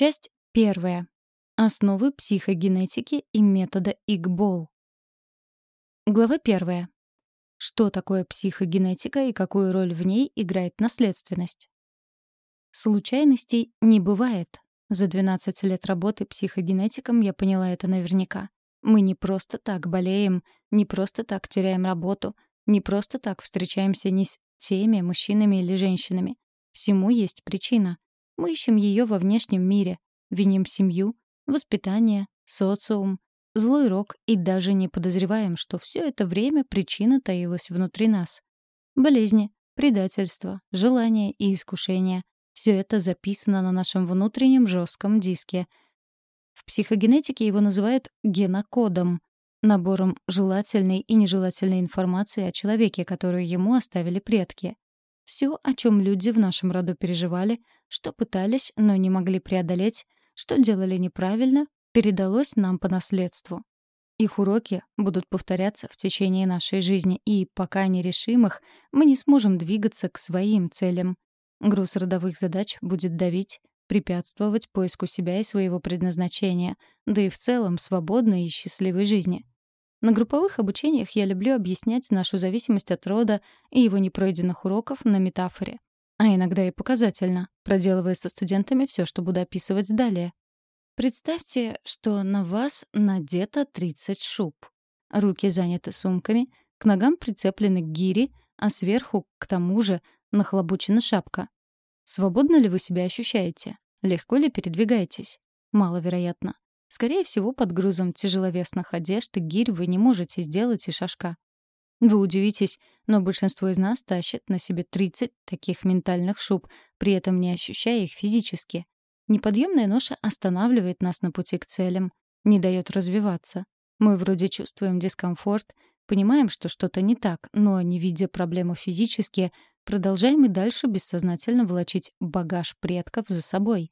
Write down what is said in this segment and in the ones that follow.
Часть первая. Основы психогенетики и метода Игбол. Глава первая. Что такое психогенетика и какую роль в ней играет наследственность? Случайностей не бывает. За 12 лет работы психогенетиком я поняла это наверняка. Мы не просто так болеем, не просто так теряем работу, не просто так встречаемся не с теми мужчинами или женщинами. Всему есть причина. Мы ищем ее во внешнем мире, виним семью, воспитание, социум, злой рок и даже не подозреваем, что все это время причина таилась внутри нас. Болезни, предательство, желания и искушения — все это записано на нашем внутреннем жестком диске. В психогенетике его называют генокодом — набором желательной и нежелательной информации о человеке, которую ему оставили предки. Все, о чем люди в нашем роду переживали, что пытались, но не могли преодолеть, что делали неправильно, передалось нам по наследству. Их уроки будут повторяться в течение нашей жизни, и пока не решим их, мы не сможем двигаться к своим целям. Груз родовых задач будет давить, препятствовать поиску себя и своего предназначения, да и в целом свободной и счастливой жизни. На групповых обучениях я люблю объяснять нашу зависимость от рода и его непройденных уроков на метафоре. А иногда и показательно, проделывая со студентами все, что буду описывать далее. Представьте, что на вас надето 30 шуб. Руки заняты сумками, к ногам прицеплены гири, а сверху, к тому же, нахлобучена шапка. Свободно ли вы себя ощущаете? Легко ли передвигаетесь? Маловероятно. Скорее всего, под грузом тяжеловесных одежд и гирь вы не можете сделать и шажка. Вы удивитесь, но большинство из нас тащит на себе 30 таких ментальных шуб, при этом не ощущая их физически. Неподъемная ноша останавливает нас на пути к целям, не дает развиваться. Мы вроде чувствуем дискомфорт, понимаем, что что-то не так, но, не видя проблему физически, продолжаем и дальше бессознательно волочить багаж предков за собой.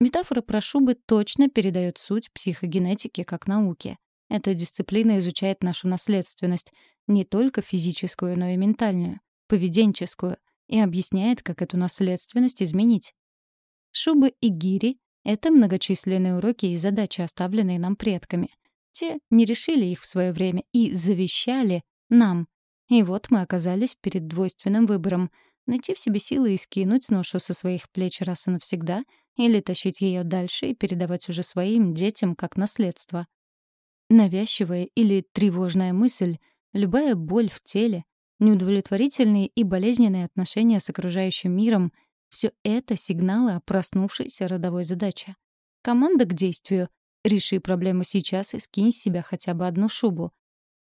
Метафора про шубы точно передает суть психогенетики как науки. Эта дисциплина изучает нашу наследственность, не только физическую, но и ментальную, поведенческую, и объясняет, как эту наследственность изменить. Шубы и гири — это многочисленные уроки и задачи, оставленные нам предками. Те не решили их в свое время и завещали нам. И вот мы оказались перед двойственным выбором — найти в себе силы и скинуть ношу со своих плеч раз и навсегда — или тащить ее дальше и передавать уже своим детям как наследство. Навязчивая или тревожная мысль, любая боль в теле, неудовлетворительные и болезненные отношения с окружающим миром — все это сигналы о проснувшейся родовой задаче. Команда к действию. Реши проблему сейчас и скинь с себя хотя бы одну шубу.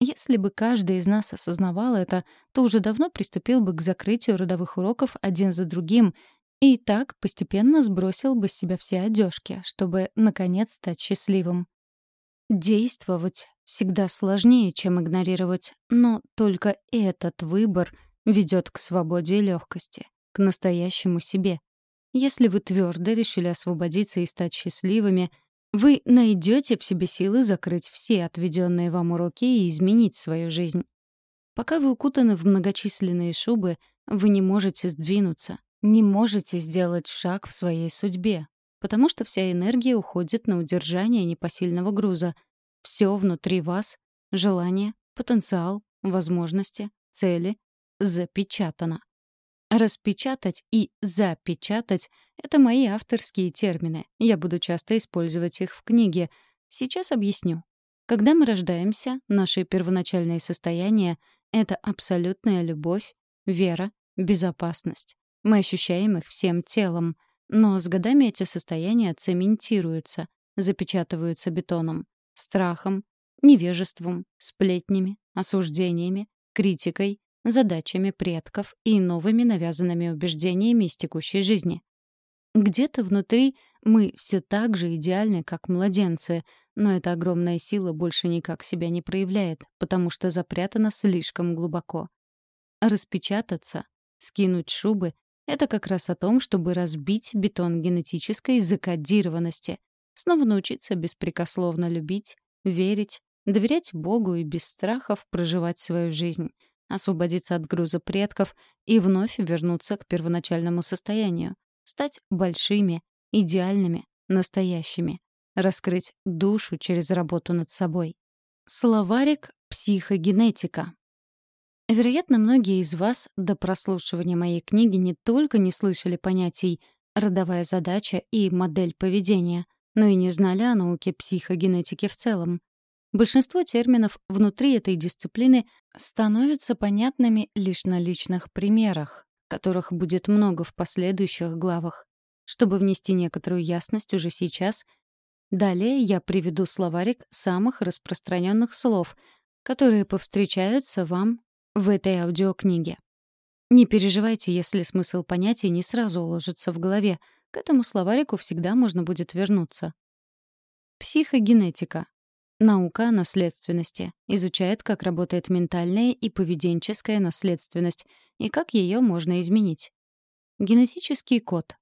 Если бы каждый из нас осознавал это, то уже давно приступил бы к закрытию родовых уроков один за другим и так постепенно сбросил бы с себя все одежки, чтобы, наконец, стать счастливым. Действовать всегда сложнее, чем игнорировать, но только этот выбор ведет к свободе и легкости, к настоящему себе. Если вы твердо решили освободиться и стать счастливыми, вы найдете в себе силы закрыть все отведенные вам уроки и изменить свою жизнь. Пока вы укутаны в многочисленные шубы, вы не можете сдвинуться, не можете сделать шаг в своей судьбе, потому что вся энергия уходит на удержание непосильного груза. Все внутри вас — желание, потенциал, возможности, цели — запечатано. Распечатать и запечатать — это мои авторские термины. Я буду часто использовать их в книге. Сейчас объясню. Когда мы рождаемся, наши первоначальные состояния — это абсолютная любовь, вера, безопасность. Мы ощущаем их всем телом, но с годами эти состояния цементируются, запечатываются бетоном, страхом, невежеством, сплетнями, осуждениями, критикой, задачами предков и новыми навязанными убеждениями из текущей жизни. Где-то внутри мы все так же идеальны, как младенцы, но эта огромная сила больше никак себя не проявляет, потому что запрятана слишком глубоко. Распечататься, скинуть шубы это как раз о том, чтобы разбить бетон генетической закодированности, снова научиться беспрекословно любить, верить, доверять Богу и без страхов проживать свою жизнь, освободиться от груза предков и вновь вернуться к первоначальному состоянию, стать большими, идеальными, настоящими. Раскрыть душу через работу над собой. Словарик «Психогенетика». Вероятно, многие из вас до прослушивания моей книги не только не слышали понятий «родовая задача» и «модель поведения», но и не знали о науке психогенетики в целом. Большинство терминов внутри этой дисциплины становятся понятными лишь на личных примерах, которых будет много в последующих главах. Чтобы внести некоторую ясность уже сейчас, далее я приведу словарик самых распространенных слов, которые повстречаются вам в этой аудиокниге. Не переживайте, если смысл понятий не сразу уложится в голове. К этому словарику всегда можно будет вернуться. Психогенетика. Наука о наследственности. Изучает, как работает ментальная и поведенческая наследственность и как ее можно изменить. Генетический код.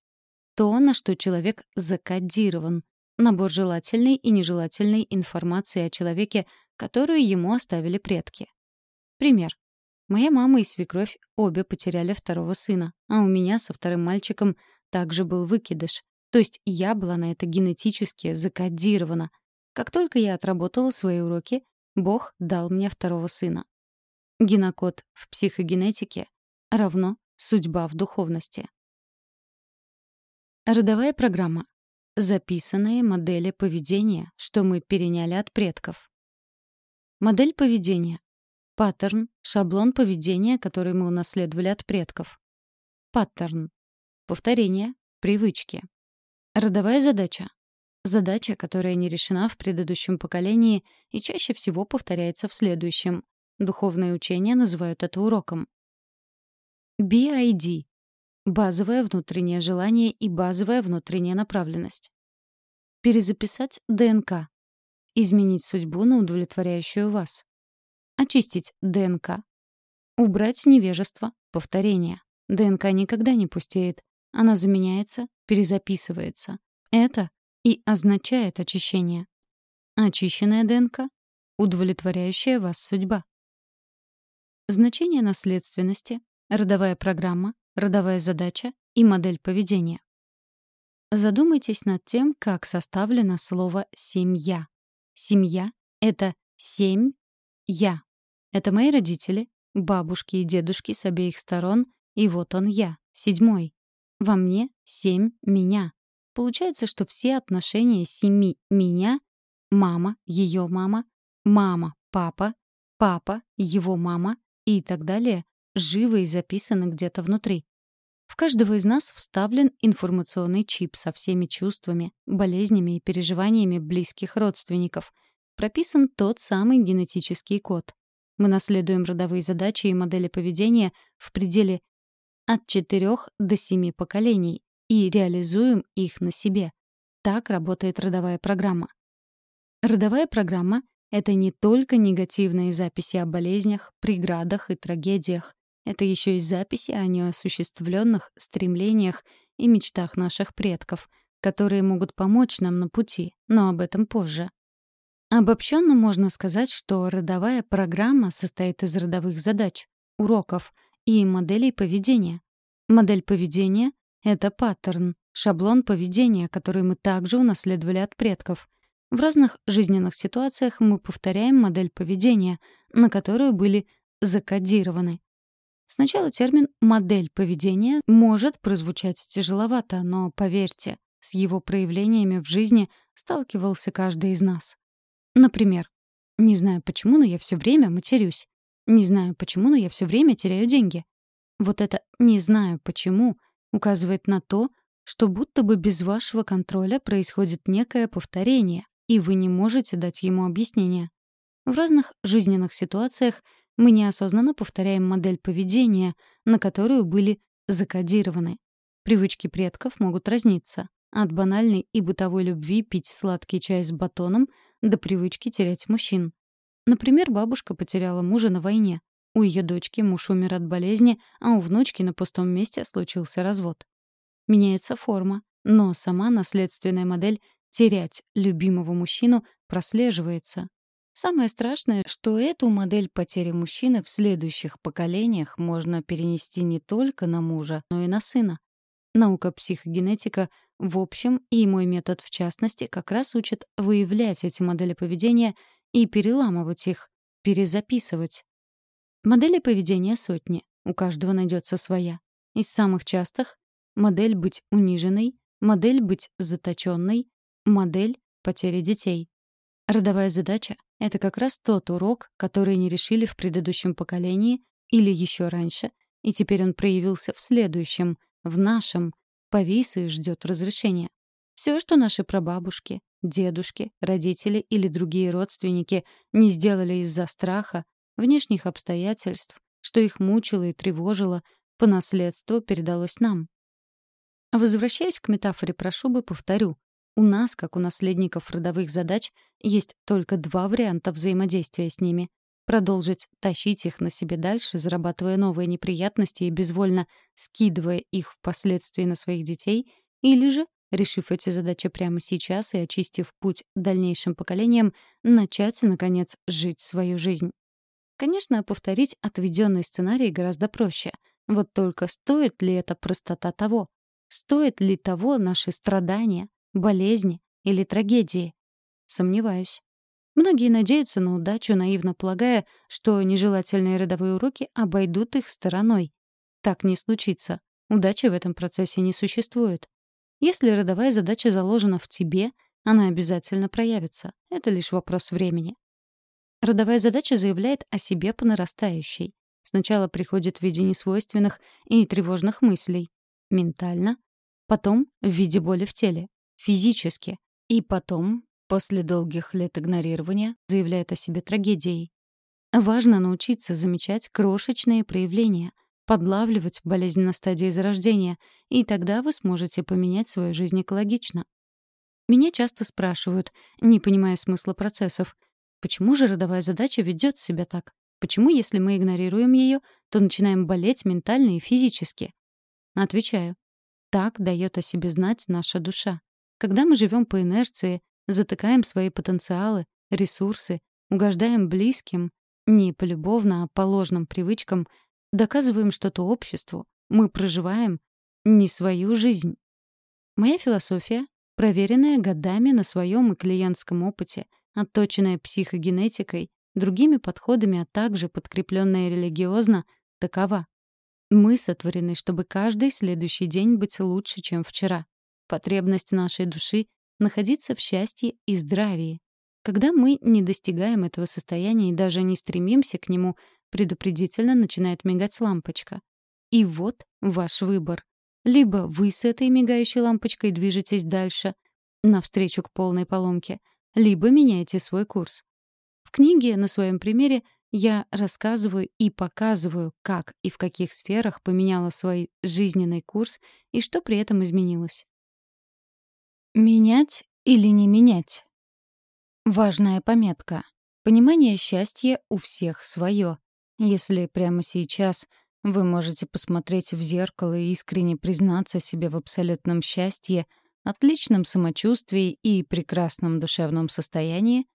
То, на что человек закодирован. Набор желательной и нежелательной информации о человеке, которую ему оставили предки. Пример. Моя мама и свекровь обе потеряли второго сына, а у меня со вторым мальчиком также был выкидыш. То есть я была на это генетически закодирована — как только я отработала свои уроки, Бог дал мне второго сына. Генокод в психогенетике равно судьба в духовности. Родовая программа. Записанные модели поведения, что мы переняли от предков. Модель поведения. Паттерн, шаблон поведения, который мы унаследовали от предков. Паттерн. Повторение, привычки. Родовая задача. Задача, которая не решена в предыдущем поколении и чаще всего повторяется в следующем. Духовные учения называют это уроком. BID — базовое внутреннее желание и базовая внутренняя направленность. Перезаписать ДНК. Изменить судьбу на удовлетворяющую вас. Очистить ДНК. Убрать невежество, повторение. ДНК никогда не пустеет. Она заменяется, перезаписывается. Это и означает очищение. Очищенная ДНК — удовлетворяющая вас судьба. Значение наследственности, родовая программа, родовая задача и модель поведения. Задумайтесь над тем, как составлено слово «семья». Семья — это семь «я». Это мои родители, бабушки и дедушки с обеих сторон, и вот он я, седьмой. Во мне семь меня. Получается, что все отношения семи меня — мама, ее мама, мама, папа, папа, его мама и так далее — живы и записаны где-то внутри. В каждого из нас вставлен информационный чип со всеми чувствами, болезнями и переживаниями близких родственников. Прописан тот самый генетический код. Мы наследуем родовые задачи и модели поведения в пределе от 4 до 7 поколений, и реализуем их на себе. Так работает родовая программа. Родовая программа — это не только негативные записи о болезнях, преградах и трагедиях. Это еще и записи о неосуществленных стремлениях и мечтах наших предков, которые могут помочь нам на пути, но об этом позже. Обобщенно можно сказать, что родовая программа состоит из родовых задач, уроков и моделей поведения. Модель поведения это паттерн, шаблон поведения, который мы также унаследовали от предков. В разных жизненных ситуациях мы повторяем модель поведения, на которую были закодированы. Сначала термин «модель поведения» может прозвучать тяжеловато, но, поверьте, с его проявлениями в жизни сталкивался каждый из нас. Например, «Не знаю почему, но я все время матерюсь». «Не знаю почему, но я все время теряю деньги». Вот это «не знаю почему» указывает на то, что будто бы без вашего контроля происходит некое повторение, и вы не можете дать ему объяснение. В разных жизненных ситуациях мы неосознанно повторяем модель поведения, на которую были закодированы. Привычки предков могут разниться. От банальной и бытовой любви пить сладкий чай с батоном до привычки терять мужчин. Например, бабушка потеряла мужа на войне, у ее дочки муж умер от болезни, а у внучки на пустом месте случился развод. Меняется форма, но сама наследственная модель терять любимого мужчину прослеживается. Самое страшное, что эту модель потери мужчины в следующих поколениях можно перенести не только на мужа, но и на сына. Наука психогенетика в общем и мой метод в частности как раз учат выявлять эти модели поведения и переламывать их, перезаписывать. Модели поведения сотни, у каждого найдется своя. Из самых частых — модель быть униженной, модель быть заточенной, модель потери детей. Родовая задача — это как раз тот урок, который не решили в предыдущем поколении или еще раньше, и теперь он проявился в следующем, в нашем, повис и ждет разрешения. Все, что наши прабабушки, дедушки, родители или другие родственники не сделали из-за страха, внешних обстоятельств, что их мучило и тревожило, по наследству передалось нам. Возвращаясь к метафоре про шубы, повторю. У нас, как у наследников родовых задач, есть только два варианта взаимодействия с ними. Продолжить тащить их на себе дальше, зарабатывая новые неприятности и безвольно скидывая их впоследствии на своих детей, или же, решив эти задачи прямо сейчас и очистив путь дальнейшим поколениям, начать, наконец, жить свою жизнь. Конечно, повторить отведенный сценарий гораздо проще. Вот только стоит ли это простота того? Стоит ли того наши страдания, болезни или трагедии? Сомневаюсь. Многие надеются на удачу, наивно полагая, что нежелательные родовые уроки обойдут их стороной. Так не случится. Удачи в этом процессе не существует. Если родовая задача заложена в тебе, она обязательно проявится. Это лишь вопрос времени. Родовая задача заявляет о себе по нарастающей. Сначала приходит в виде несвойственных и тревожных мыслей. Ментально. Потом в виде боли в теле физически, и потом, после долгих лет игнорирования, заявляет о себе трагедией. Важно научиться замечать крошечные проявления, подлавливать болезнь на стадии зарождения, и тогда вы сможете поменять свою жизнь экологично. Меня часто спрашивают, не понимая смысла процессов, почему же родовая задача ведет себя так? Почему, если мы игнорируем ее, то начинаем болеть ментально и физически? Отвечаю. Так дает о себе знать наша душа. Когда мы живем по инерции, затыкаем свои потенциалы, ресурсы, угождаем близким, не полюбовно, а по ложным привычкам, доказываем что-то обществу, мы проживаем не свою жизнь. Моя философия, проверенная годами на своем и клиентском опыте, отточенная психогенетикой, другими подходами, а также подкрепленная религиозно, такова. Мы сотворены, чтобы каждый следующий день быть лучше, чем вчера. Потребность нашей души — находиться в счастье и здравии. Когда мы не достигаем этого состояния и даже не стремимся к нему, предупредительно начинает мигать лампочка. И вот ваш выбор. Либо вы с этой мигающей лампочкой движетесь дальше, навстречу к полной поломке, либо меняете свой курс. В книге на своем примере я рассказываю и показываю, как и в каких сферах поменяла свой жизненный курс и что при этом изменилось. Менять или не менять? Важная пометка. Понимание счастья у всех свое. Если прямо сейчас вы можете посмотреть в зеркало и искренне признаться себе в абсолютном счастье, отличном самочувствии и прекрасном душевном состоянии,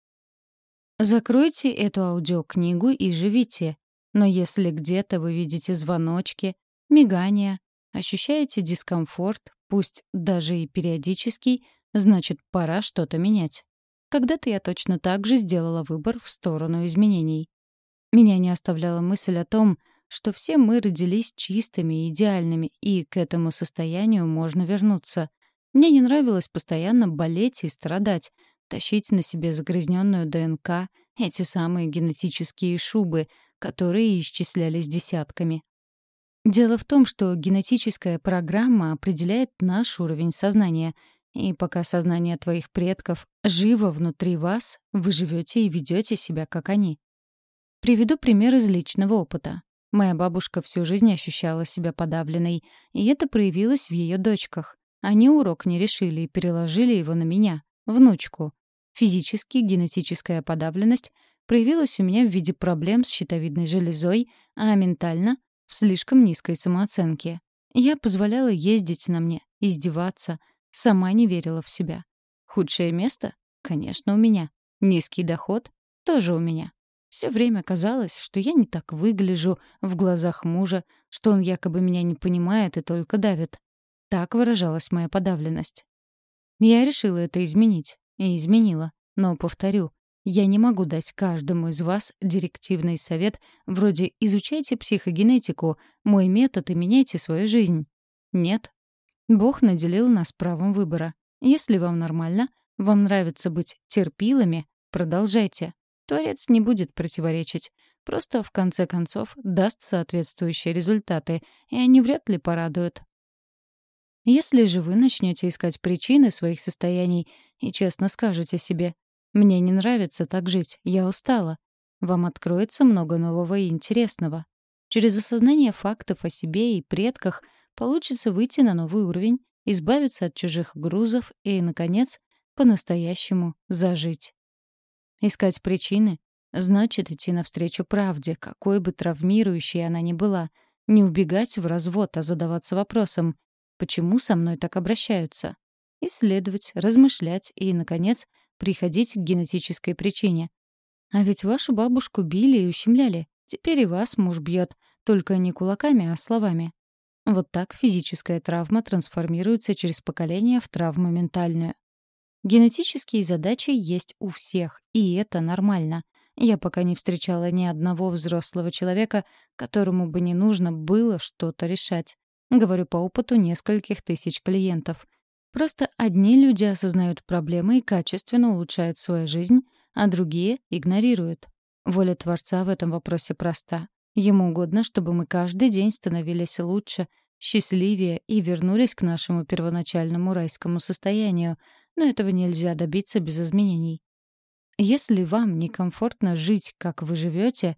закройте эту аудиокнигу и живите. Но если где-то вы видите звоночки, мигания, ощущаете дискомфорт, пусть даже и периодический, значит, пора что-то менять. Когда-то я точно так же сделала выбор в сторону изменений. Меня не оставляла мысль о том, что все мы родились чистыми и идеальными, и к этому состоянию можно вернуться. Мне не нравилось постоянно болеть и страдать, тащить на себе загрязненную ДНК, эти самые генетические шубы, которые исчислялись десятками. Дело в том, что генетическая программа определяет наш уровень сознания, и пока сознание твоих предков живо внутри вас, вы живете и ведете себя как они. Приведу пример из личного опыта. Моя бабушка всю жизнь ощущала себя подавленной, и это проявилось в ее дочках. Они урок не решили и переложили его на меня, внучку. Физически генетическая подавленность проявилась у меня в виде проблем с щитовидной железой, а ментально в слишком низкой самооценке. Я позволяла ездить на мне, издеваться, сама не верила в себя. Худшее место? Конечно, у меня. Низкий доход? Тоже у меня. Все время казалось, что я не так выгляжу в глазах мужа, что он якобы меня не понимает и только давит. Так выражалась моя подавленность. Я решила это изменить. И изменила. Но, повторю, я не могу дать каждому из вас директивный совет вроде «изучайте психогенетику, мой метод и меняйте свою жизнь». Нет. Бог наделил нас правом выбора. Если вам нормально, вам нравится быть терпилами, продолжайте. Творец не будет противоречить. Просто, в конце концов, даст соответствующие результаты, и они вряд ли порадуют. Если же вы начнете искать причины своих состояний и честно скажете себе «мне не нравится так жить, я устала», вам откроется много нового и интересного. Через осознание фактов о себе и предках получится выйти на новый уровень, избавиться от чужих грузов и, наконец, по-настоящему зажить. Искать причины значит идти навстречу правде, какой бы травмирующей она ни была, не убегать в развод, а задаваться вопросом, почему со мной так обращаются, исследовать, размышлять и, наконец, приходить к генетической причине. А ведь вашу бабушку били и ущемляли, теперь и вас муж бьет, только не кулаками, а словами. Вот так физическая травма трансформируется через поколение в травму ментальную. Генетические задачи есть у всех, и это нормально. Я пока не встречала ни одного взрослого человека, которому бы не нужно было что-то решать. Говорю по опыту нескольких тысяч клиентов. Просто одни люди осознают проблемы и качественно улучшают свою жизнь, а другие игнорируют. Воля Творца в этом вопросе проста. Ему угодно, чтобы мы каждый день становились лучше, счастливее и вернулись к нашему первоначальному райскому состоянию, но этого нельзя добиться без изменений. Если вам некомфортно жить, как вы живете,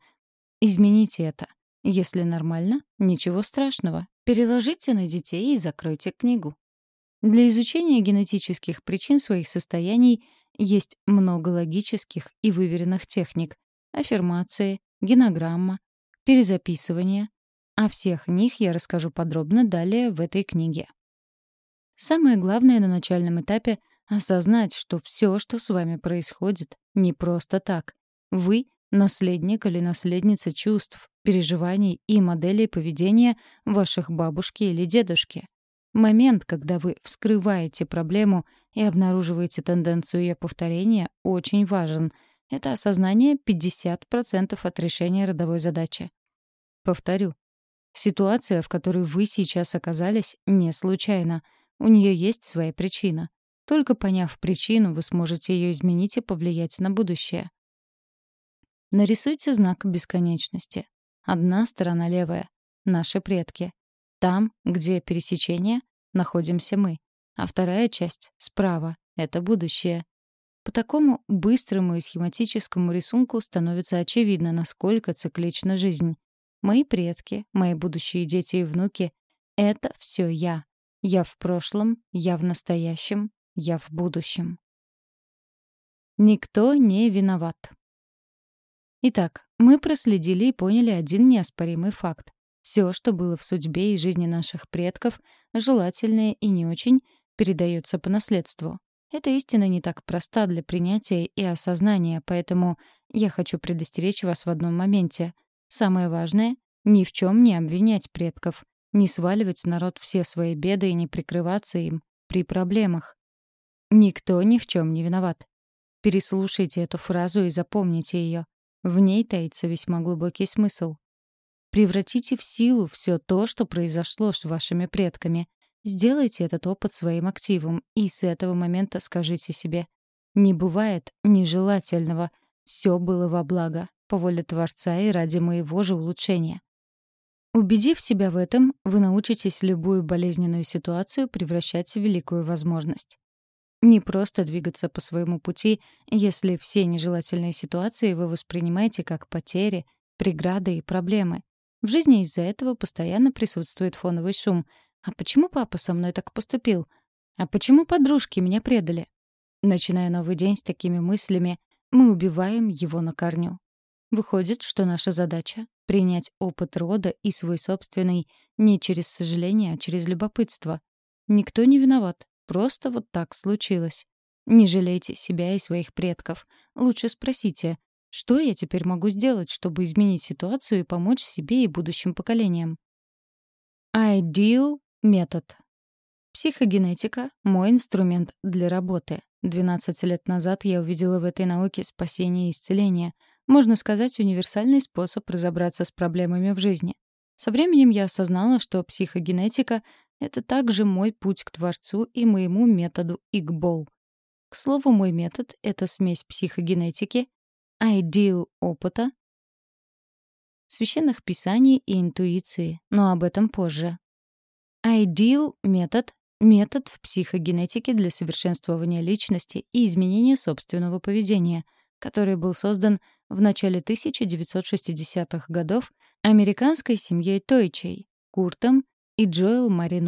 измените это. Если нормально, ничего страшного. Переложите на детей и закройте книгу. Для изучения генетических причин своих состояний есть много логических и выверенных техник. Аффирмации, генограмма, перезаписывание. О всех них я расскажу подробно далее в этой книге. Самое главное на начальном этапе — Осознать, что все, что с вами происходит, не просто так. Вы — наследник или наследница чувств, переживаний и моделей поведения ваших бабушки или дедушки. Момент, когда вы вскрываете проблему и обнаруживаете тенденцию ее повторения, очень важен. Это осознание 50% от решения родовой задачи. Повторю. Ситуация, в которой вы сейчас оказались, не случайна. У нее есть своя причина. Только поняв причину, вы сможете ее изменить и повлиять на будущее. Нарисуйте знак бесконечности. Одна сторона левая — наши предки. Там, где пересечение, находимся мы. А вторая часть — справа — это будущее. По такому быстрому и схематическому рисунку становится очевидно, насколько циклична жизнь. Мои предки, мои будущие дети и внуки — это все я. Я в прошлом, я в настоящем, я в будущем. Никто не виноват. Итак, мы проследили и поняли один неоспоримый факт. Все, что было в судьбе и жизни наших предков, желательное и не очень, передается по наследству. Эта истина не так проста для принятия и осознания, поэтому я хочу предостеречь вас в одном моменте. Самое важное — ни в чем не обвинять предков, не сваливать народ все свои беды и не прикрываться им при проблемах. Никто ни в чем не виноват. Переслушайте эту фразу и запомните ее. В ней таится весьма глубокий смысл. Превратите в силу все то, что произошло с вашими предками. Сделайте этот опыт своим активом, и с этого момента скажите себе «Не бывает нежелательного, все было во благо, по воле Творца и ради моего же улучшения». Убедив себя в этом, вы научитесь любую болезненную ситуацию превращать в великую возможность. Не просто двигаться по своему пути, если все нежелательные ситуации вы воспринимаете как потери, преграды и проблемы. В жизни из-за этого постоянно присутствует фоновый шум. А почему папа со мной так поступил? А почему подружки меня предали? Начиная новый день с такими мыслями, мы убиваем его на корню. Выходит, что наша задача — принять опыт рода и свой собственный не через сожаление, а через любопытство. Никто не виноват, Просто вот так случилось. Не жалейте себя и своих предков. Лучше спросите, что я теперь могу сделать, чтобы изменить ситуацию и помочь себе и будущим поколениям? Ideal метод. Психогенетика — мой инструмент для работы. 12 лет назад я увидела в этой науке спасение и исцеление. Можно сказать, универсальный способ разобраться с проблемами в жизни. Со временем я осознала, что психогенетика — это также мой путь к Творцу и моему методу Игбол. К слову, мой метод — это смесь психогенетики, ideal опыта, священных писаний и интуиции, но об этом позже. Ideal метод — метод в психогенетике для совершенствования личности и изменения собственного поведения, который был создан в начале 1960-х годов американской семьей Тойчей, Куртом и Джоэл Мари.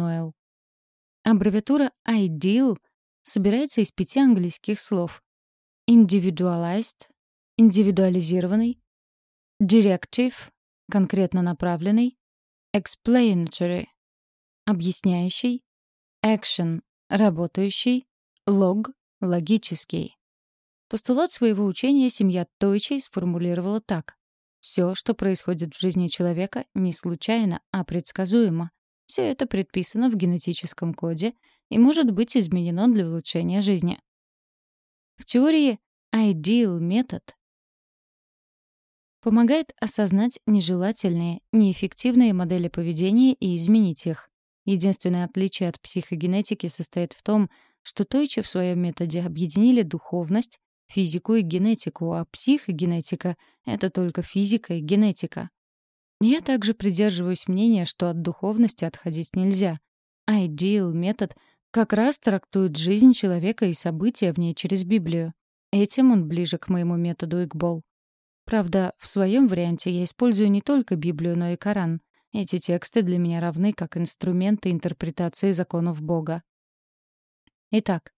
Аббревиатура IDEAL собирается из пяти английских слов. Individualized — индивидуализированный, Directive — конкретно направленный, Explanatory — объясняющий, Action — работающий, Log — логический. Постулат своего учения семья Тойчей сформулировала так. Все, что происходит в жизни человека, не случайно, а предсказуемо. Все это предписано в генетическом коде и может быть изменено для улучшения жизни. В теории Ideal метод помогает осознать нежелательные, неэффективные модели поведения и изменить их. Единственное отличие от психогенетики состоит в том, что Тойчи в своем методе объединили духовность, физику и генетику, а психогенетика — это только физика и генетика. Я также придерживаюсь мнения, что от духовности отходить нельзя. Ideal метод как раз трактует жизнь человека и события в ней через Библию. Этим он ближе к моему методу Игбол. Правда, в своем варианте я использую не только Библию, но и Коран. Эти тексты для меня равны как инструменты интерпретации законов Бога. Итак,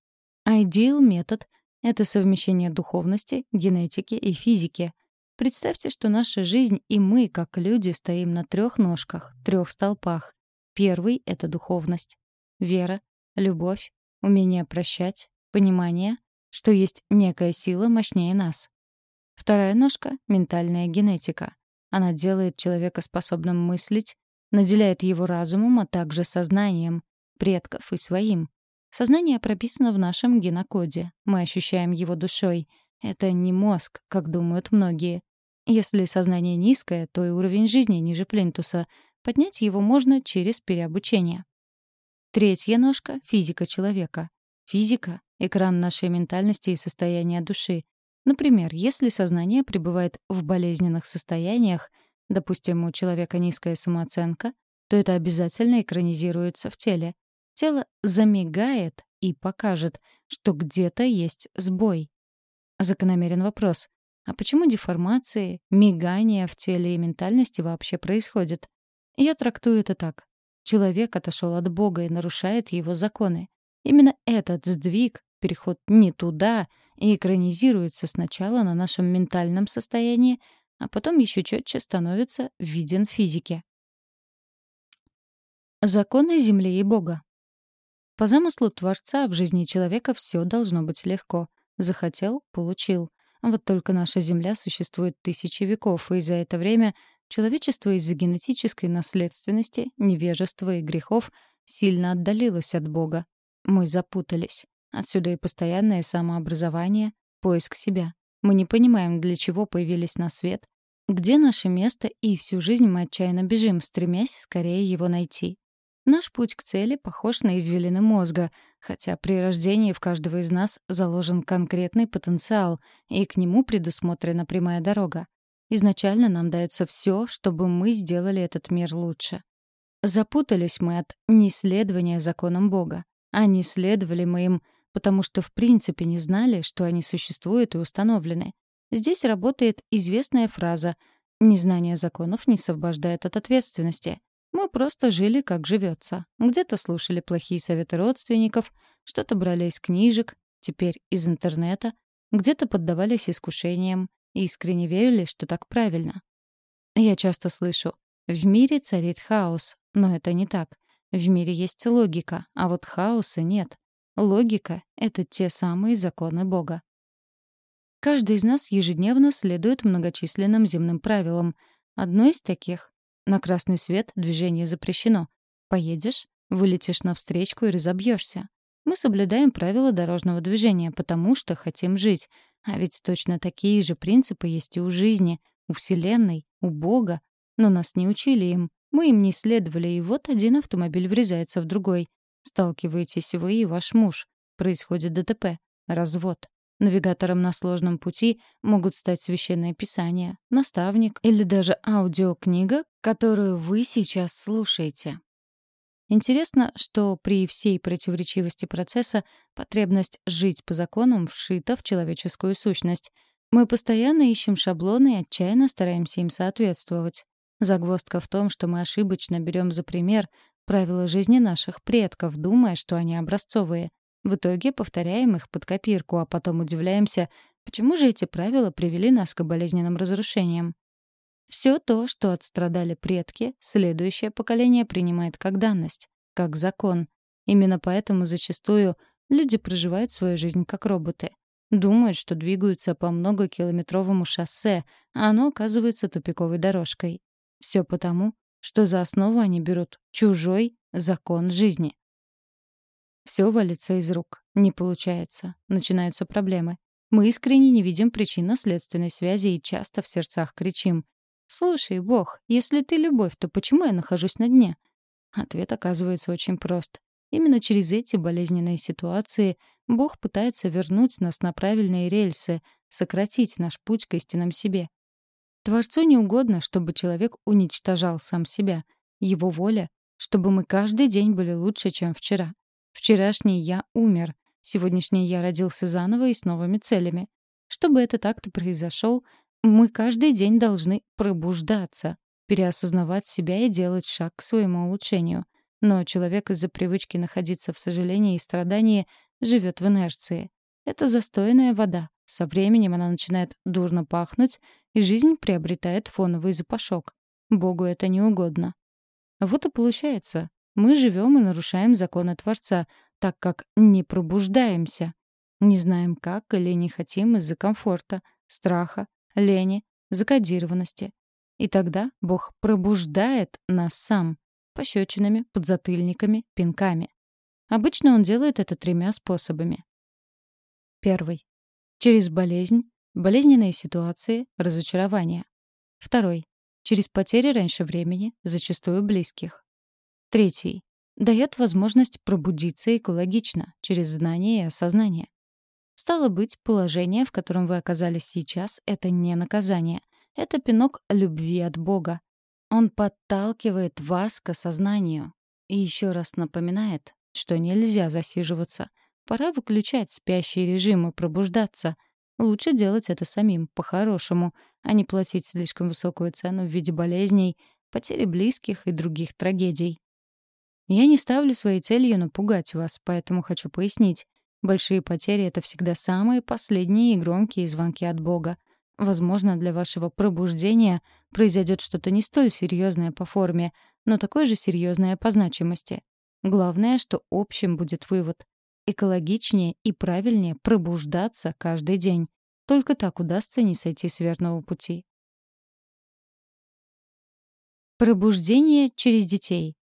Ideal метод — это совмещение духовности, генетики и физики. Представьте, что наша жизнь и мы, как люди, стоим на трех ножках, трех столпах. Первый — это духовность. Вера, любовь, умение прощать, понимание, что есть некая сила мощнее нас. Вторая ножка — ментальная генетика. Она делает человека способным мыслить, наделяет его разумом, а также сознанием, предков и своим. Сознание прописано в нашем генокоде. Мы ощущаем его душой. Это не мозг, как думают многие. Если сознание низкое, то и уровень жизни ниже плинтуса. Поднять его можно через переобучение. Третья ножка — физика человека. Физика — экран нашей ментальности и состояния души. Например, если сознание пребывает в болезненных состояниях, допустим, у человека низкая самооценка, то это обязательно экранизируется в теле тело замигает и покажет, что где-то есть сбой. Закономерен вопрос. А почему деформации, мигания в теле и ментальности вообще происходят? Я трактую это так. Человек отошел от Бога и нарушает его законы. Именно этот сдвиг, переход не туда, и экранизируется сначала на нашем ментальном состоянии, а потом еще четче становится виден физике. Законы Земли и Бога. По замыслу Творца в жизни человека все должно быть легко. Захотел — получил. Вот только наша Земля существует тысячи веков, и за это время человечество из-за генетической наследственности, невежества и грехов сильно отдалилось от Бога. Мы запутались. Отсюда и постоянное самообразование, поиск себя. Мы не понимаем, для чего появились на свет, где наше место, и всю жизнь мы отчаянно бежим, стремясь скорее его найти. Наш путь к цели похож на извилины мозга, хотя при рождении в каждого из нас заложен конкретный потенциал, и к нему предусмотрена прямая дорога. Изначально нам дается все, чтобы мы сделали этот мир лучше. Запутались мы от неследования законам Бога, а не следовали мы им, потому что в принципе не знали, что они существуют и установлены. Здесь работает известная фраза «незнание законов не освобождает от ответственности». Мы просто жили, как живется. Где-то слушали плохие советы родственников, что-то брали из книжек, теперь из интернета, где-то поддавались искушениям и искренне верили, что так правильно. Я часто слышу «в мире царит хаос», но это не так. В мире есть логика, а вот хаоса нет. Логика — это те самые законы Бога. Каждый из нас ежедневно следует многочисленным земным правилам. Одно из таких на красный свет движение запрещено. Поедешь Вылетишь на встречку и разобьешься. Мы соблюдаем правила дорожного движения, потому что хотим жить. А ведь точно такие же принципы есть и у жизни, у Вселенной, у Бога. Но нас не учили им. Мы им не следовали, и вот один автомобиль врезается в другой. Сталкиваетесь вы и ваш муж. Происходит ДТП. Развод. Навигатором на сложном пути могут стать священное писание, наставник или даже аудиокнига, которую вы сейчас слушаете. Интересно, что при всей противоречивости процесса потребность жить по законам вшита в человеческую сущность. Мы постоянно ищем шаблоны и отчаянно стараемся им соответствовать. Загвоздка в том, что мы ошибочно берем за пример правила жизни наших предков, думая, что они образцовые. В итоге повторяем их под копирку, а потом удивляемся, почему же эти правила привели нас к болезненным разрушениям. Все то, что отстрадали предки, следующее поколение принимает как данность, как закон. Именно поэтому зачастую люди проживают свою жизнь как роботы. Думают, что двигаются по многокилометровому шоссе, а оно оказывается тупиковой дорожкой. Все потому, что за основу они берут чужой закон жизни. Все валится из рук. Не получается. Начинаются проблемы. Мы искренне не видим причинно-следственной связи и часто в сердцах кричим «Слушай, Бог, если ты любовь, то почему я нахожусь на дне?» Ответ оказывается очень прост. Именно через эти болезненные ситуации Бог пытается вернуть нас на правильные рельсы, сократить наш путь к истинном себе. Творцу не угодно, чтобы человек уничтожал сам себя. Его воля — чтобы мы каждый день были лучше, чем вчера. Вчерашний я умер, сегодняшний я родился заново и с новыми целями. Чтобы это так-то произошел, мы каждый день должны пробуждаться, переосознавать себя и делать шаг к своему улучшению. Но человек из-за привычки находиться в сожалении и страдании живет в инерции. Это застойная вода. Со временем она начинает дурно пахнуть, и жизнь приобретает фоновый запашок. Богу это не угодно. Вот и получается, мы живем и нарушаем законы Творца, так как не пробуждаемся. Не знаем как или не хотим из-за комфорта, страха, лени, закодированности. И тогда Бог пробуждает нас сам пощечинами, подзатыльниками, пинками. Обычно он делает это тремя способами. Первый. Через болезнь, болезненные ситуации, разочарования. Второй. Через потери раньше времени, зачастую близких. Третий. Дает возможность пробудиться экологично, через знание и осознание. Стало быть, положение, в котором вы оказались сейчас, — это не наказание. Это пинок любви от Бога. Он подталкивает вас к осознанию. И еще раз напоминает, что нельзя засиживаться. Пора выключать спящий режим и пробуждаться. Лучше делать это самим, по-хорошему, а не платить слишком высокую цену в виде болезней, потери близких и других трагедий. Я не ставлю своей целью напугать вас, поэтому хочу пояснить. Большие потери — это всегда самые последние и громкие звонки от Бога. Возможно, для вашего пробуждения произойдет что-то не столь серьезное по форме, но такое же серьезное по значимости. Главное, что общим будет вывод. Экологичнее и правильнее пробуждаться каждый день. Только так удастся не сойти с верного пути. Пробуждение через детей.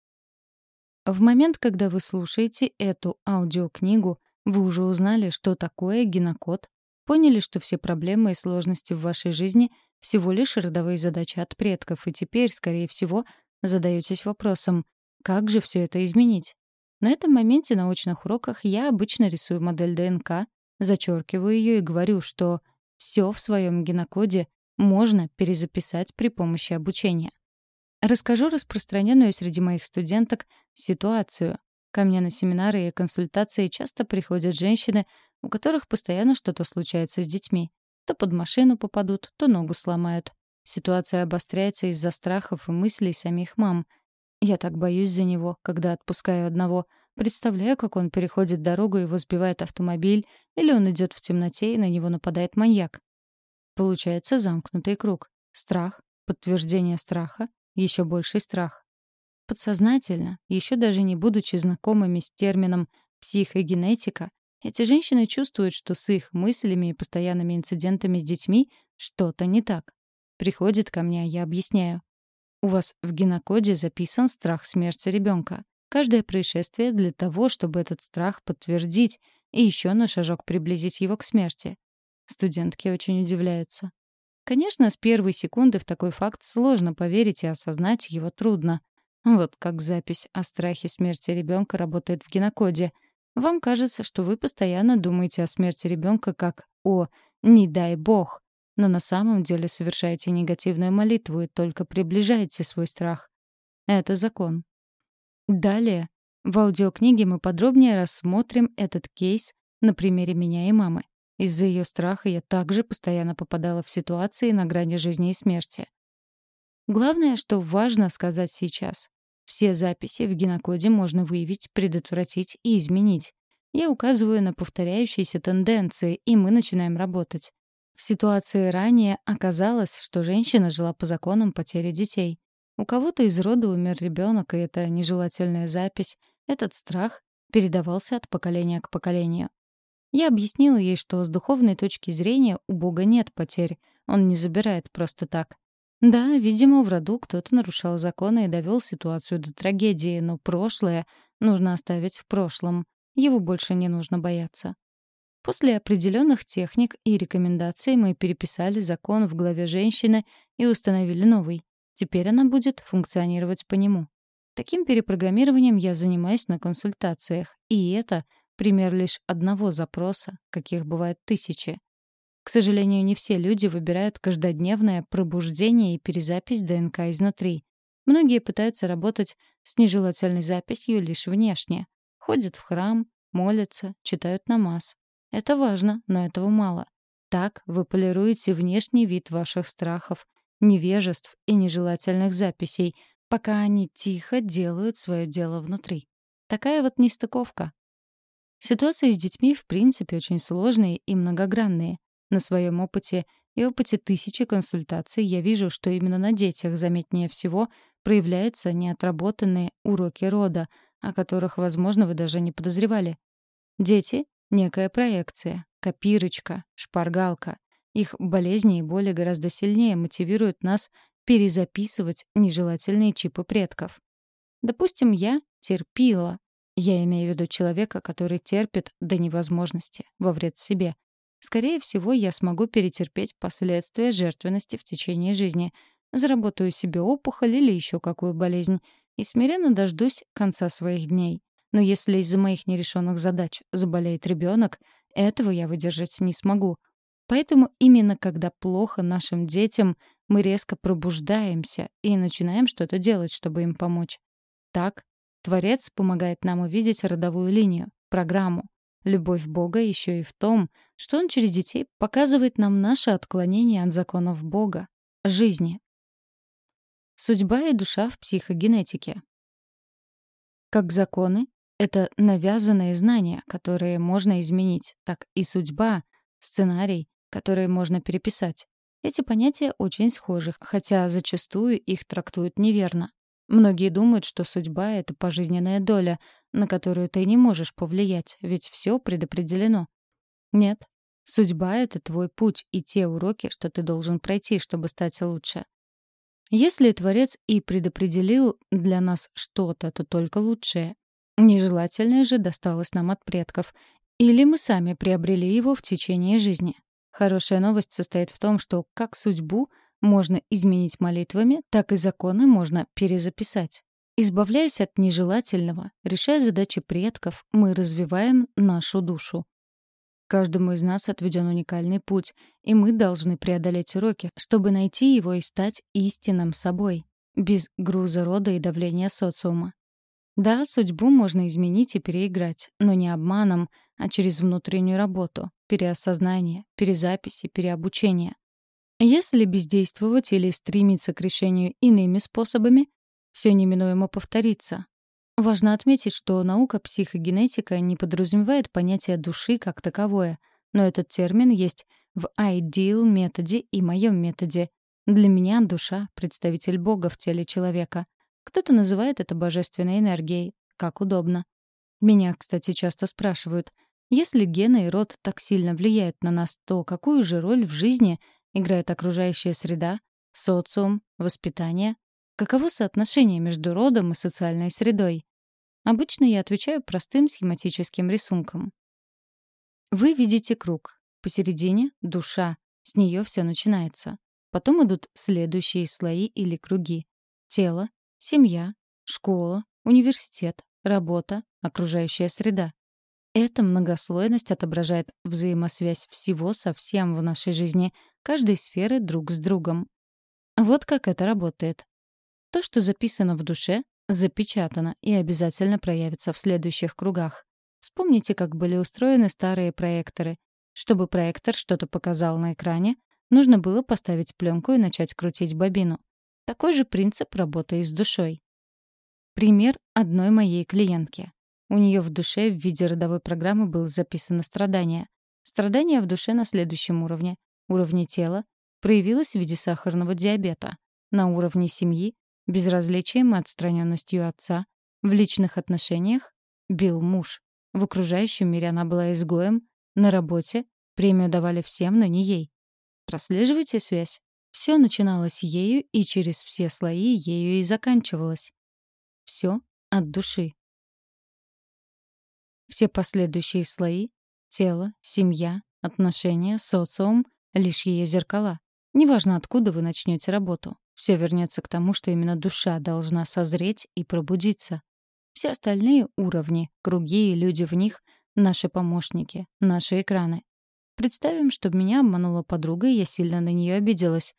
В момент, когда вы слушаете эту аудиокнигу, вы уже узнали, что такое генокод, поняли, что все проблемы и сложности в вашей жизни всего лишь родовые задачи от предков, и теперь, скорее всего, задаетесь вопросом, как же все это изменить? На этом моменте на очных уроках я обычно рисую модель ДНК, зачеркиваю ее и говорю, что все в своем генокоде можно перезаписать при помощи обучения. Расскажу распространенную среди моих студенток ситуацию, Ко мне на семинары и консультации часто приходят женщины, у которых постоянно что-то случается с детьми. То под машину попадут, то ногу сломают. Ситуация обостряется из-за страхов и мыслей самих мам. Я так боюсь за него, когда отпускаю одного. Представляю, как он переходит дорогу, его сбивает автомобиль, или он идет в темноте, и на него нападает маньяк. Получается замкнутый круг. Страх, подтверждение страха, еще больший страх. Подсознательно, еще даже не будучи знакомыми с термином «психогенетика», эти женщины чувствуют, что с их мыслями и постоянными инцидентами с детьми что-то не так. Приходит ко мне, а я объясняю. У вас в генокоде записан страх смерти ребенка. Каждое происшествие для того, чтобы этот страх подтвердить и еще на шажок приблизить его к смерти. Студентки очень удивляются. Конечно, с первой секунды в такой факт сложно поверить и осознать его трудно. Вот как запись о страхе смерти ребенка работает в генокоде. Вам кажется, что вы постоянно думаете о смерти ребенка как о «не дай бог», но на самом деле совершаете негативную молитву и только приближаете свой страх. Это закон. Далее, в аудиокниге мы подробнее рассмотрим этот кейс на примере меня и мамы. Из-за ее страха я также постоянно попадала в ситуации на грани жизни и смерти. Главное, что важно сказать сейчас. Все записи в генокоде можно выявить, предотвратить и изменить. Я указываю на повторяющиеся тенденции, и мы начинаем работать. В ситуации ранее оказалось, что женщина жила по законам потери детей. У кого-то из рода умер ребенок, и это нежелательная запись, этот страх передавался от поколения к поколению. Я объяснила ей, что с духовной точки зрения у Бога нет потерь, он не забирает просто так. Да, видимо, в роду кто-то нарушал законы и довел ситуацию до трагедии, но прошлое нужно оставить в прошлом. Его больше не нужно бояться. После определенных техник и рекомендаций мы переписали закон в главе женщины и установили новый. Теперь она будет функционировать по нему. Таким перепрограммированием я занимаюсь на консультациях, и это пример лишь одного запроса, каких бывает тысячи. К сожалению, не все люди выбирают каждодневное пробуждение и перезапись ДНК изнутри. Многие пытаются работать с нежелательной записью лишь внешне. Ходят в храм, молятся, читают намаз. Это важно, но этого мало. Так вы полируете внешний вид ваших страхов, невежеств и нежелательных записей, пока они тихо делают свое дело внутри. Такая вот нестыковка. Ситуации с детьми в принципе очень сложные и многогранные. На своем опыте и опыте тысячи консультаций я вижу, что именно на детях заметнее всего проявляются неотработанные уроки рода, о которых, возможно, вы даже не подозревали. Дети — некая проекция, копирочка, шпаргалка. Их болезни и боли гораздо сильнее мотивируют нас перезаписывать нежелательные чипы предков. Допустим, я терпила. Я имею в виду человека, который терпит до невозможности, во вред себе. Скорее всего, я смогу перетерпеть последствия жертвенности в течение жизни, заработаю себе опухоль или еще какую болезнь, и смиренно дождусь конца своих дней. Но если из-за моих нерешенных задач заболеет ребенок, этого я выдержать не смогу. Поэтому именно когда плохо нашим детям, мы резко пробуждаемся и начинаем что-то делать, чтобы им помочь. Так, Творец помогает нам увидеть родовую линию, программу, Любовь Бога еще и в том, что Он через детей показывает нам наше отклонение от законов Бога, жизни. Судьба и душа в психогенетике. Как законы — это навязанные знания, которые можно изменить, так и судьба — сценарий, который можно переписать. Эти понятия очень схожи, хотя зачастую их трактуют неверно. Многие думают, что судьба — это пожизненная доля, на которую ты не можешь повлиять, ведь все предопределено. Нет. Судьба — это твой путь и те уроки, что ты должен пройти, чтобы стать лучше. Если Творец и предопределил для нас что-то, то только лучшее. Нежелательное же досталось нам от предков. Или мы сами приобрели его в течение жизни. Хорошая новость состоит в том, что как судьбу можно изменить молитвами, так и законы можно перезаписать. Избавляясь от нежелательного, решая задачи предков, мы развиваем нашу душу. Каждому из нас отведен уникальный путь, и мы должны преодолеть уроки, чтобы найти его и стать истинным собой, без груза рода и давления социума. Да, судьбу можно изменить и переиграть, но не обманом, а через внутреннюю работу, переосознание, перезапись и переобучение. Если бездействовать или стремиться к решению иными способами, все неминуемо повторится. Важно отметить, что наука психогенетика не подразумевает понятие души как таковое, но этот термин есть в ideal методе и моем методе. Для меня душа — представитель Бога в теле человека. Кто-то называет это божественной энергией, как удобно. Меня, кстати, часто спрашивают, если гены и род так сильно влияют на нас, то какую же роль в жизни играет окружающая среда, социум, воспитание, Каково соотношение между родом и социальной средой? Обычно я отвечаю простым схематическим рисунком. Вы видите круг. Посередине — душа. С нее все начинается. Потом идут следующие слои или круги. Тело, семья, школа, университет, работа, окружающая среда. Эта многослойность отображает взаимосвязь всего со всем в нашей жизни, каждой сферы друг с другом. Вот как это работает. То, что записано в душе, запечатано и обязательно проявится в следующих кругах. Вспомните, как были устроены старые проекторы. Чтобы проектор что-то показал на экране, нужно было поставить пленку и начать крутить бобину. Такой же принцип работы и с душой. Пример одной моей клиентки. У нее в душе в виде родовой программы было записано страдание. Страдание в душе на следующем уровне, уровне тела, проявилось в виде сахарного диабета. На уровне семьи — безразличием и отстраненностью отца. В личных отношениях — бил муж. В окружающем мире она была изгоем. На работе премию давали всем, но не ей. Прослеживайте связь. Все начиналось ею и через все слои ею и заканчивалось. Все от души. Все последующие слои — тело, семья, отношения, социум — лишь ее зеркала. Неважно, откуда вы начнете работу. Все вернется к тому, что именно душа должна созреть и пробудиться. Все остальные уровни, круги и люди в них — наши помощники, наши экраны. Представим, что меня обманула подруга, и я сильно на нее обиделась.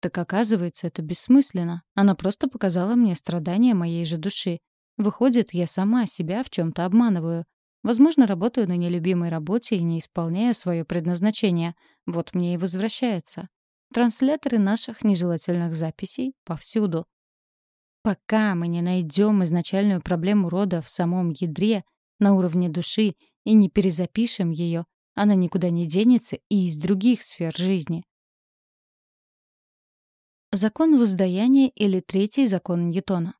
Так оказывается, это бессмысленно. Она просто показала мне страдания моей же души. Выходит, я сама себя в чем то обманываю. Возможно, работаю на нелюбимой работе и не исполняю свое предназначение. Вот мне и возвращается. Трансляторы наших нежелательных записей повсюду. Пока мы не найдем изначальную проблему рода в самом ядре, на уровне души, и не перезапишем ее, она никуда не денется и из других сфер жизни. Закон воздаяния или третий закон Ньютона.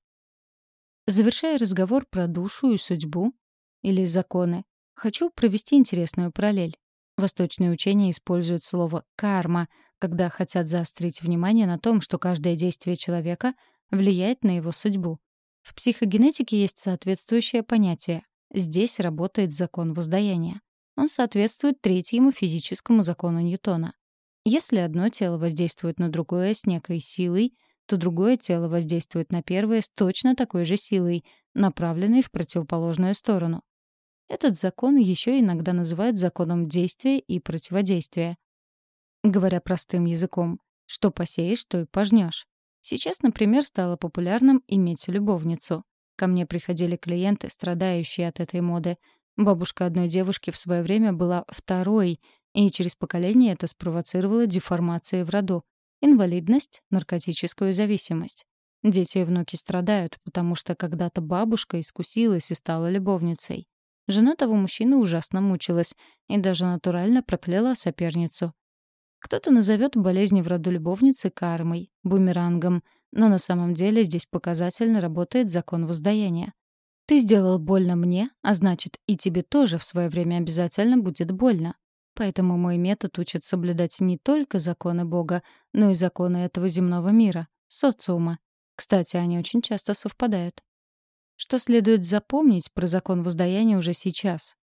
Завершая разговор про душу и судьбу, или законы, хочу провести интересную параллель. Восточные учения используют слово «карма», когда хотят заострить внимание на том, что каждое действие человека влияет на его судьбу. В психогенетике есть соответствующее понятие. Здесь работает закон воздаяния. Он соответствует третьему физическому закону Ньютона. Если одно тело воздействует на другое с некой силой, то другое тело воздействует на первое с точно такой же силой, направленной в противоположную сторону. Этот закон еще иногда называют законом действия и противодействия. Говоря простым языком, что посеешь, то и пожнешь. Сейчас, например, стало популярным иметь любовницу. Ко мне приходили клиенты, страдающие от этой моды. Бабушка одной девушки в свое время была второй, и через поколение это спровоцировало деформации в роду, инвалидность, наркотическую зависимость. Дети и внуки страдают, потому что когда-то бабушка искусилась и стала любовницей. Жена того мужчины ужасно мучилась и даже натурально прокляла соперницу. Кто-то назовет болезни в роду любовницы кармой, бумерангом, но на самом деле здесь показательно работает закон воздаяния. Ты сделал больно мне, а значит, и тебе тоже в свое время обязательно будет больно. Поэтому мой метод учит соблюдать не только законы Бога, но и законы этого земного мира, социума. Кстати, они очень часто совпадают. Что следует запомнить про закон воздаяния уже сейчас?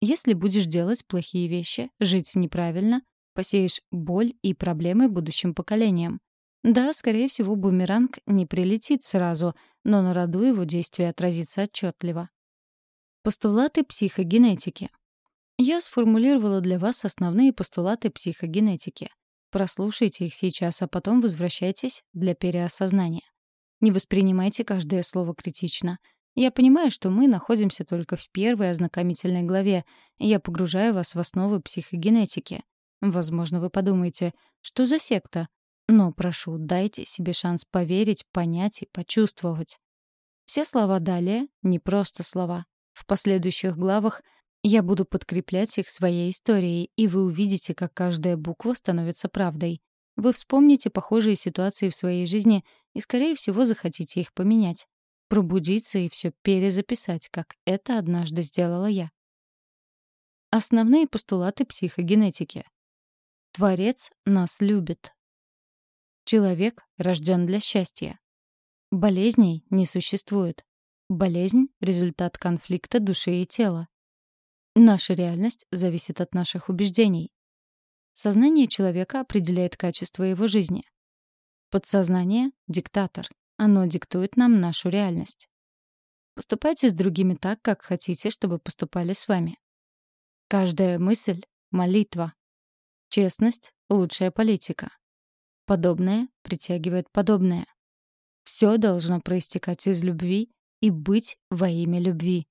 Если будешь делать плохие вещи, жить неправильно, посеешь боль и проблемы будущим поколениям. Да, скорее всего, бумеранг не прилетит сразу, но на роду его действие отразится отчетливо. Постулаты психогенетики. Я сформулировала для вас основные постулаты психогенетики. Прослушайте их сейчас, а потом возвращайтесь для переосознания. Не воспринимайте каждое слово критично — я понимаю, что мы находимся только в первой ознакомительной главе, и я погружаю вас в основы психогенетики. Возможно, вы подумаете, что за секта? Но прошу, дайте себе шанс поверить, понять и почувствовать. Все слова далее — не просто слова. В последующих главах я буду подкреплять их своей историей, и вы увидите, как каждая буква становится правдой. Вы вспомните похожие ситуации в своей жизни и, скорее всего, захотите их поменять пробудиться и все перезаписать, как это однажды сделала я. Основные постулаты психогенетики. Творец нас любит. Человек рожден для счастья. Болезней не существует. Болезнь — результат конфликта души и тела. Наша реальность зависит от наших убеждений. Сознание человека определяет качество его жизни. Подсознание — диктатор. Оно диктует нам нашу реальность. Поступайте с другими так, как хотите, чтобы поступали с вами. Каждая мысль — молитва. Честность — лучшая политика. Подобное притягивает подобное. Все должно проистекать из любви и быть во имя любви.